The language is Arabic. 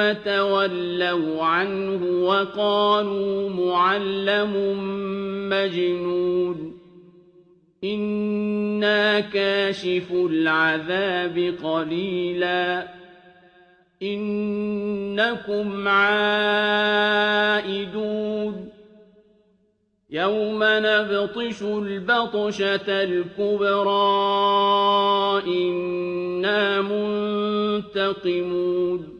ثُمَّ تَوَلَّوْا عَنْهُ وَقَالُوا مُعَلَّمٌ مَّجْنُونٌ. إِنَّا كَاشِفُو الْعَذَابِ قَلِيلًا. إِنَّكُمْ عَائِدُونَ. يَوْمَ نَبْطِشُ الْبَطْشَةَ الْكُبْرَىٰ. إِنَّا مُنتَقِمُونَ.